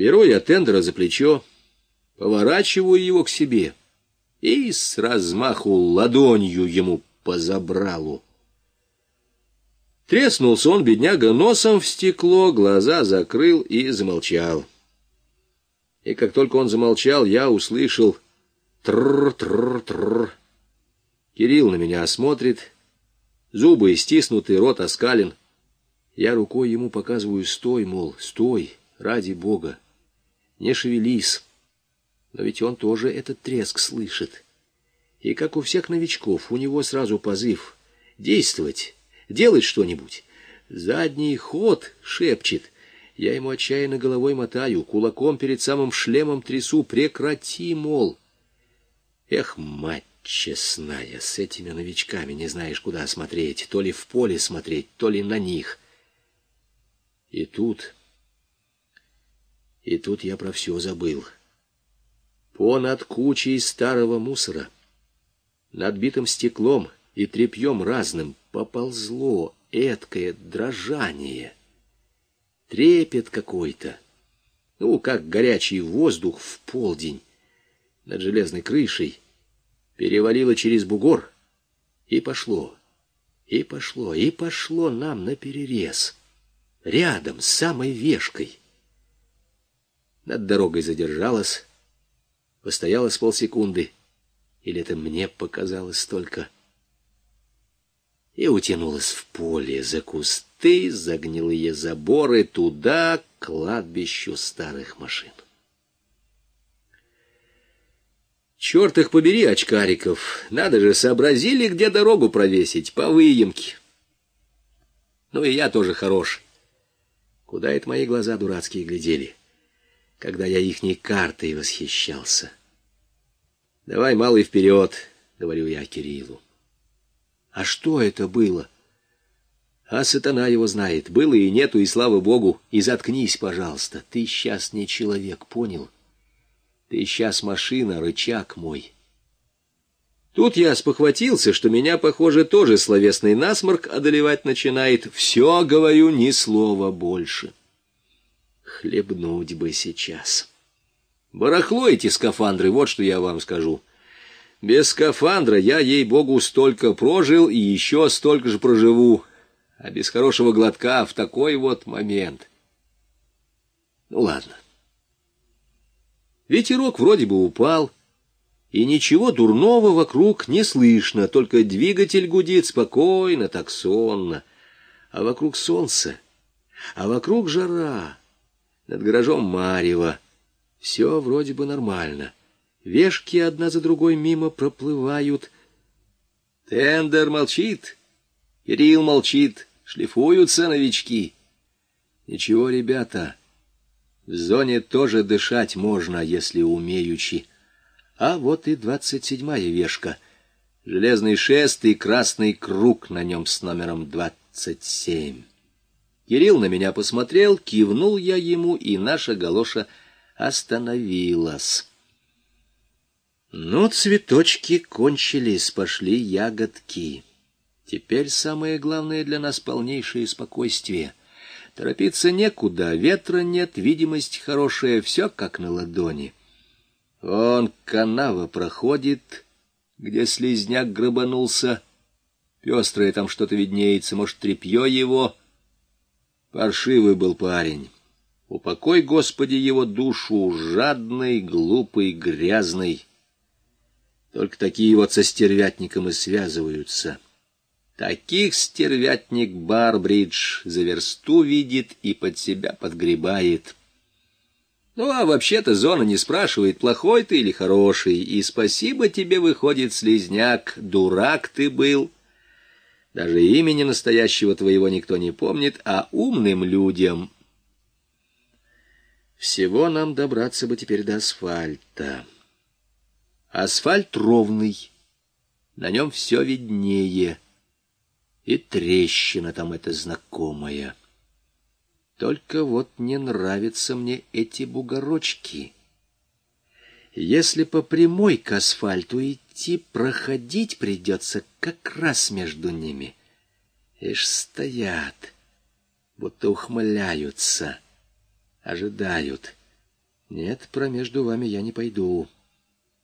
Беру я тендера за плечо, поворачиваю его к себе и с размаху ладонью ему по забралу. Треснулся он, бедняга, носом в стекло, глаза закрыл и замолчал. И как только он замолчал, я услышал тр-тр-тр. Кирилл на меня осмотрит, зубы стиснуты, рот оскален. Я рукой ему показываю «стой», мол, «стой, ради Бога, не шевелись». Но ведь он тоже этот треск слышит. И как у всех новичков, у него сразу позыв «действовать» делать что-нибудь. Задний ход, шепчет. Я ему отчаянно головой мотаю, кулаком перед самым шлемом трясу. Прекрати, мол. Эх, мать честная, с этими новичками не знаешь, куда смотреть. То ли в поле смотреть, то ли на них. И тут... И тут я про все забыл. Понад кучей старого мусора, над битым стеклом и тряпьем разным, поползло эткое дрожание. Трепет какой-то, ну, как горячий воздух в полдень над железной крышей, перевалило через бугор и пошло, и пошло, и пошло нам на перерез, рядом с самой вешкой. Над дорогой задержалась, постояла с полсекунды, или это мне показалось только — и утянулась в поле за кусты, за гнилые заборы, туда, к кладбищу старых машин. Черт их побери, очкариков, надо же, сообразили, где дорогу провесить, по выемке. Ну и я тоже хорош. Куда это мои глаза дурацкие глядели, когда я ихней картой восхищался? Давай, малый, вперед, говорю я Кириллу. А что это было? А сатана его знает. Было и нету, и слава богу. И заткнись, пожалуйста. Ты сейчас не человек, понял? Ты сейчас машина, рычаг мой. Тут я спохватился, что меня, похоже, тоже словесный насморк одолевать начинает. Все, говорю, ни слова больше. Хлебнуть бы сейчас. Барахло эти скафандры, вот что я вам скажу. Без скафандра я, ей-богу, столько прожил и еще столько же проживу. А без хорошего глотка в такой вот момент. Ну ладно. Ветерок вроде бы упал, и ничего дурного вокруг не слышно, только двигатель гудит спокойно, так сонно. А вокруг солнце, а вокруг жара, над гаражом марево. Все вроде бы нормально. — Вешки одна за другой мимо проплывают. Тендер молчит, Кирилл молчит, шлифуются новички. Ничего, ребята, в зоне тоже дышать можно, если умеючи. А вот и двадцать седьмая вешка. Железный шест и красный круг на нем с номером двадцать семь. Кирилл на меня посмотрел, кивнул я ему, и наша галоша остановилась. Ну, цветочки кончились, пошли ягодки. Теперь самое главное для нас полнейшее спокойствие. Торопиться некуда, ветра нет, видимость хорошая, все как на ладони. Вон канава проходит, где слизняк грабанулся. Пестрое там что-то виднеется, может, тряпье его. Паршивый был парень. Упокой, Господи, его душу, жадный, глупый, грязный. Только такие вот со стервятником и связываются. Таких стервятник Барбридж за версту видит и под себя подгребает. Ну, а вообще-то зона не спрашивает, плохой ты или хороший, и спасибо тебе, выходит, слезняк, дурак ты был. Даже имени настоящего твоего никто не помнит, а умным людям... Всего нам добраться бы теперь до асфальта. Асфальт ровный, на нем все виднее, и трещина там эта знакомая. Только вот не нравятся мне эти бугорочки. Если по прямой к асфальту идти, проходить придется как раз между ними. Ишь стоят, будто ухмыляются, ожидают — Нет, про между вами я не пойду.